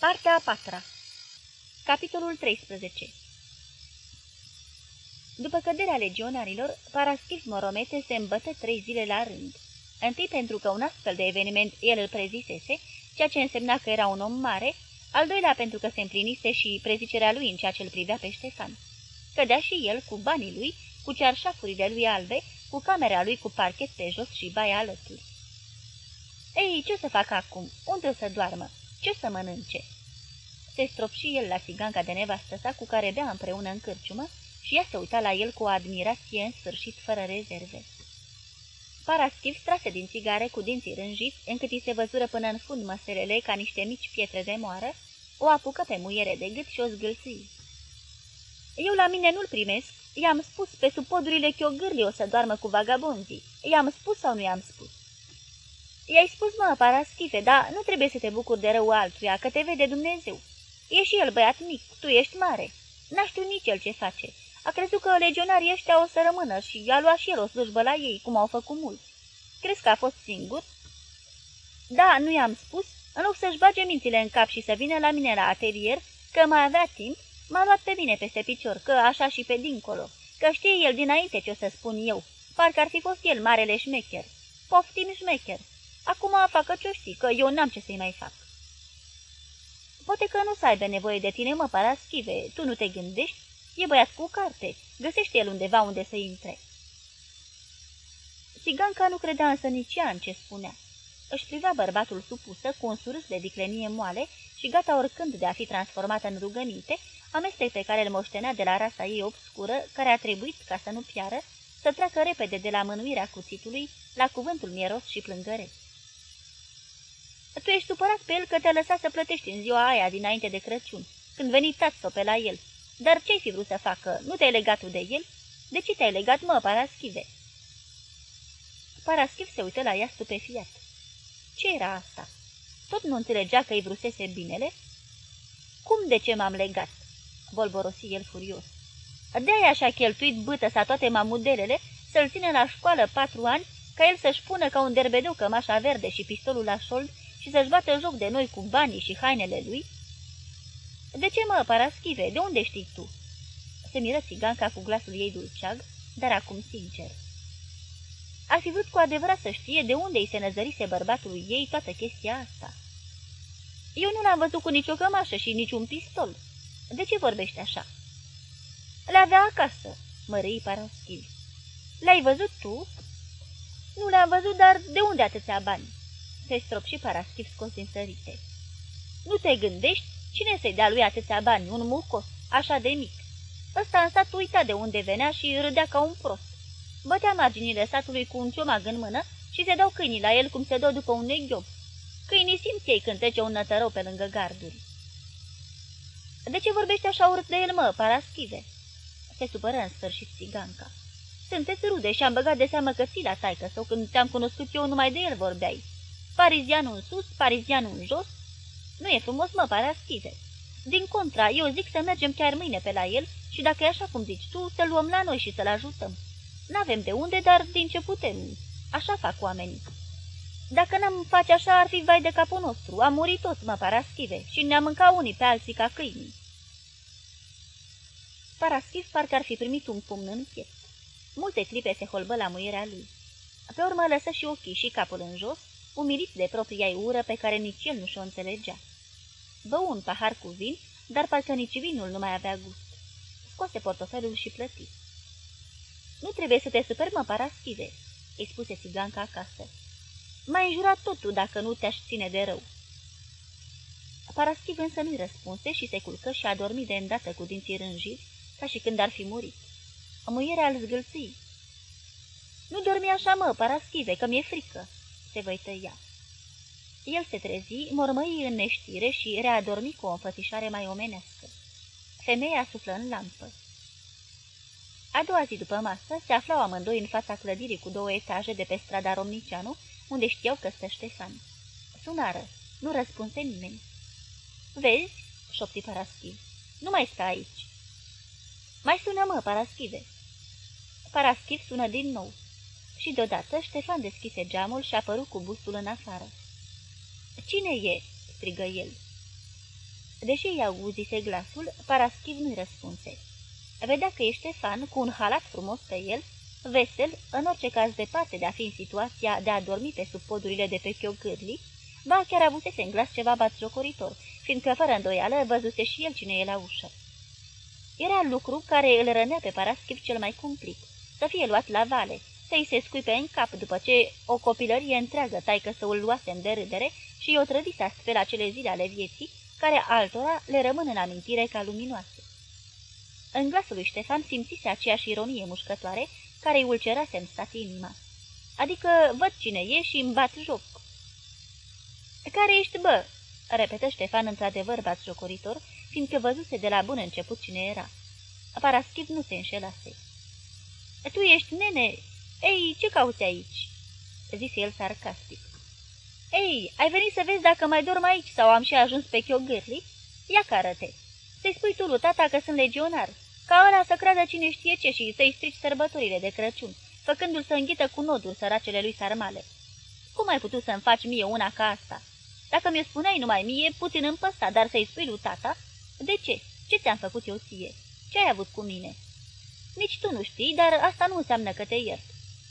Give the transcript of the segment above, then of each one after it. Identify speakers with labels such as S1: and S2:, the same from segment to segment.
S1: Partea a patra Capitolul 13 După căderea legionarilor, Paraschiv Moromete se îmbătă trei zile la rând. Întâi pentru că un astfel de eveniment el îl prezisese, ceea ce însemna că era un om mare, al doilea pentru că se împlinise și prezicerea lui în ceea ce îl privea pe Ștefan. Cădea și el cu banii lui, cu cearșafurile lui albe, cu camera lui cu parchet pe jos și baia alături. Ei, ce să fac acum? Unde o să doarmă? Ce să mănânce?" Se strop și el la siganca de nevastă sa cu care bea împreună în cârciumă și ea se uita la el cu o admirație în sfârșit fără rezerve. Paraschiv strase din țigare cu dinții rânjiți, încât îi se văzură până în fund măselele ca niște mici pietre de moară, o apucă pe muiere de gât și o zgâlții. Eu la mine nu-l primesc. I-am spus, pe sub podurile chiogârli o să doarmă cu vagabonzii. I-am spus sau nu i-am spus? I-ai spus, mă, paraschife, dar nu trebuie să te bucuri de rău altuia, că te vede Dumnezeu. E și el băiat mic, tu ești mare. N-a știut nici el ce face. A crezut că legionarii ăștia o să rămână și a luat și el o slujbă la ei, cum au făcut mulți. Crezi că a fost singur? Da, nu i-am spus. În loc să-și bage mințile în cap și să vină la mine la atelier, că mai avea timp, m-a luat pe mine peste picior, că așa și pe dincolo, că știe el dinainte ce o să spun eu. Parcă ar fi fost el marele șmecher. Poftim șmecher. Acum facă ce știi, că eu n-am ce să-i mai fac. Poate că nu să aibă nevoie de tine, mă, paraschive, tu nu te gândești? E băiat cu carte, găsește el undeva unde să intre. Siganca nu credea însă nici ea în ce spunea. Își privea bărbatul supusă cu un surâs de viclenie moale și gata oricând de a fi transformată în rugăminte, amestec pe care îl moștenea de la rasa ei obscură, care a trebuit, ca să nu piară, să treacă repede de la mânuirea cuțitului la cuvântul mieros și plângăreț. Tu ești supărat pe el că te-a lăsat să plătești în ziua aia dinainte de Crăciun, când veni tați pe la el. Dar ce-ai fi vrut să facă? Nu te-ai legat tu de el? De ce te-ai legat, mă, Paraschive?" Paraschiv se uită la ea stupefiat. Ce era asta? Tot nu înțelegea că îi vrusese binele? Cum de ce m-am legat?" bolborosi el furios. De-aia așa cheltuit bâtă sa toate mamudelele să-l țină la școală patru ani, ca el să-și pună ca un derbedeu cămașa verde și pistolul la șold și să-și bată joc de noi cu banii și hainele lui? De ce, mă, paraschive, de unde știi tu?" Se miră țiganca cu glasul ei dulceag, dar acum sincer. Ar fi vrut cu adevărat să știe de unde îi se năzărise bărbatului ei toată chestia asta. Eu nu l-am văzut cu nicio cămașă și niciun pistol. De ce vorbești așa?" Le-avea acasă," mărâi paraschiv. L-ai văzut tu?" Nu le-am văzut, dar de unde atâția bani?" Se strop și paraschiv scos din sărite. Nu te gândești? Cine să-i dea lui atâția bani? Un mucos, așa de mic. Ăsta în sat uita de unde venea și râdea ca un prost. Bătea marginile satului cu un ciomag în mână și se dau câinii la el cum se dau după un neghiob. Câinii simt ei când trece un nătărău pe lângă garduri. De ce vorbești așa urât de el, mă, paraschive?" Se supără în sfârșit țiganca. Sunteți rude și am băgat de seamă că ții la taică sau când te-am cunoscut eu numai de el vorbeai. Parizianul în sus, parizianul în jos. Nu e frumos, mă, paraschive. Din contra, eu zic să mergem chiar mâine pe la el și dacă e așa cum zici tu, să luăm la noi și să-l ajutăm. N-avem de unde, dar din ce putem. Așa fac oamenii. Dacă n-am face așa, ar fi vai de capul nostru. Am murit toți, mă, paraschive, și ne-am mâncat unii pe alții ca câinii. Paraschiv parcă ar fi primit un pumn în piept. Multe clipe se holbă la muierea lui. Pe urmă lăsă și ochii și capul în jos, umilit de propria ură pe care nici el nu și-o înțelegea. Bă un pahar cu vin, dar parcă nici vinul nu mai avea gust. Scoase portofelul și plăti. Nu trebuie să te superi, mă, paraschive," îi spuse țiganca acasă. M-ai înjurat totul dacă nu te-aș ține de rău." Paraschiv însă nu-i răspunse și se culcă și a dormit de îndată cu dinții rânjiți, ca și când ar fi murit. Muierea al zgâlții. Nu dormi așa, mă, paraschive, că mi-e frică," se văită ea. El se trezi, mormăi în neștire și readormi cu o înfățișare mai omenească. Femeia suflă în lampă. A doua zi după masă se aflau amândoi în fața clădirii cu două etaje de pe strada Romnicianu, unde știau că stă Ștefan. Sunară. Nu răspunse nimeni. Vezi?" șopti Paraschiv. Nu mai sta aici." Mai sună, mă, Paraschive." Paraschiv sună din nou. Și deodată Ștefan deschise geamul și a apărut cu bustul în afară. Cine e?" strigă el. Deși i auzise glasul, Paraschiv nu-i răspunse. Vedea că e Ștefan, cu un halat frumos pe el, vesel, în orice caz departe de a fi în situația de a dormi pe sub podurile de pe Chiogârli, ba chiar avusese în glas ceva batjocoritor, fiindcă fără îndoială văzuse și el cine e la ușă. Era lucru care îl rănea pe Paraschiv cel mai cumplit, să fie luat la vale, să-i se scuipe în cap după ce o copilărie întreagă taică să îl luasem de râdere și o trădise astfel acele zile ale vieții, care altora le rămân în amintire ca luminoase. În glasul lui Ștefan simțise aceeași ironie mușcătoare care îi ulcerase în stat inima. Adică văd cine e și îmi bat joc. Care ești, bă?" repetă Ștefan într-adevăr jocoritor, fiindcă văzuse de la bun început cine era. Paraschiv nu se înșelase. Tu ești nene? Ei, ce cauți aici?" zise el sarcastic. Ei, ai venit să vezi dacă mai dorm aici sau am și ajuns pe Chiogârli? Ia cară-te! Să-i spui tu lui tata că sunt legionar, ca ăla să creadă cine știe ce și să-i strici sărbătorile de Crăciun, făcându-l să înghită cu noduri săracele lui sarmale. Cum ai putut să-mi faci mie una ca asta? Dacă mi-o spuneai numai mie, puțin împăsta, dar să-i spui lui tata? De ce? Ce ți-am făcut eu ție? Ce ai avut cu mine?" Nici tu nu știi, dar asta nu înseamnă că te iert.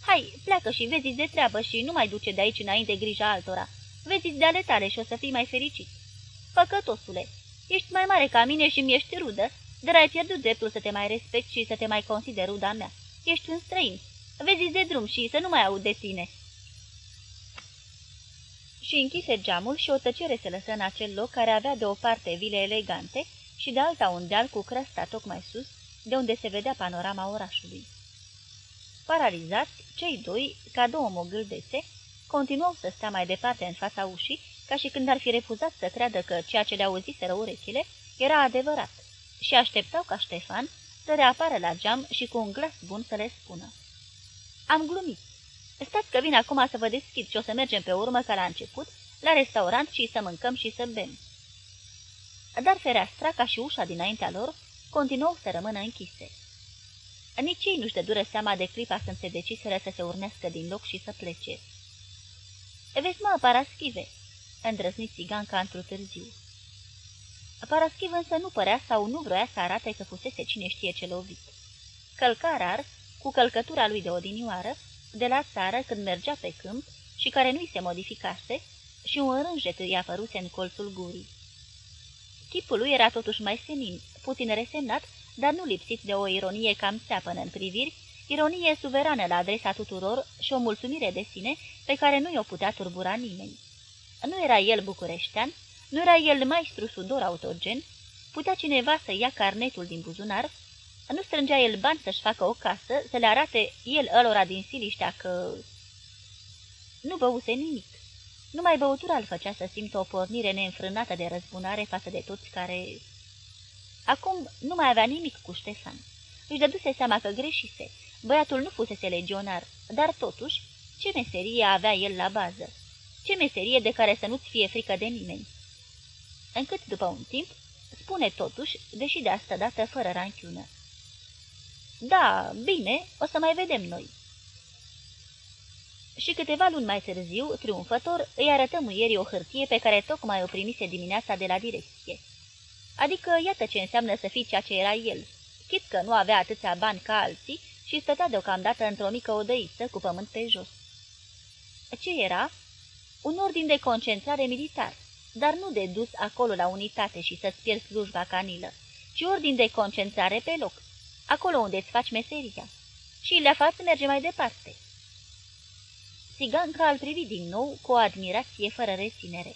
S1: Hai, pleacă și vezi de treabă și nu mai duce de aici înainte grija altora. vezi de ale tale și o să fii mai fericit. Păcătosule, ești mai mare ca mine și mi-ești rudă, dar ai pierdut dreptul să te mai respect și să te mai consider ruda mea. Ești un străin. vezi de drum și să nu mai aud de tine. Și închise geamul și o tăcere se lăsă în acel loc care avea de o parte vile elegante și de alta un deal cu crăsta tocmai sus, de unde se vedea panorama orașului. Paralizați, cei doi, ca două mogâldețe, continuau să stea mai departe în fața ușii, ca și când ar fi refuzat să creadă că ceea ce le auziseră urechile era adevărat, și așteptau ca Ștefan să reapară la geam și cu un glas bun să le spună. Am glumit. Stați că vin acum să vă deschid și o să mergem pe urmă ca la început, la restaurant și să mâncăm și să bem. Dar fereastra, ca și ușa dinaintea lor, continuau să rămână închise. Nici ei nu-și dădură seama de clipa când se deciseră să se urnească din loc și să plece. Vezi, mă, Paraschive!" îndrăznit țiganca într-o târziu. Paraschiv însă nu părea sau nu vroia să arate că fusese cine știe ce lovit. Călca rar, cu călcătura lui de odinioară, de la țară când mergea pe câmp și care nu-i se modificase, și un rânjet îi apăruse în colțul gurii. Chipul lui era totuși mai senin, puțin resemnat dar nu lipsit de o ironie cam țeapănă în priviri, ironie suverană la adresa tuturor și o mulțumire de sine pe care nu i-o putea turbura nimeni. Nu era el bucureștean, nu era el maestru sudor autogen, putea cineva să ia carnetul din buzunar, nu strângea el bani să-și facă o casă, să le arate el ălora din Siliștea că... Nu băuse nimic. Numai băutura îl făcea să simtă o pornire neînfrânată de răzbunare față de toți care Acum nu mai avea nimic cu Ștefan. Își dăduse seama că greșise. Băiatul nu fusese legionar, dar totuși, ce meserie avea el la bază? Ce meserie de care să nu-ți fie frică de nimeni? Încât, după un timp, spune totuși, deși de asta dată fără ranchiună. Da, bine, o să mai vedem noi. Și câteva luni mai târziu, triumfător, îi arătăm muierii o hârtie pe care tocmai o primise dimineața de la direcție. Adică iată ce înseamnă să fii ceea ce era el. Chit că nu avea atâția bani ca alții și stătea deocamdată într-o mică odăiță cu pământ pe jos. Ce era? Un ordin de concentrare militar, dar nu de dus acolo la unitate și să-ți pierzi slujba canilă, ci ordin de concentrare pe loc, acolo unde îți faci meseria. Și le faci merge mai departe. Siganca îl privi din nou cu o admirație fără reținere.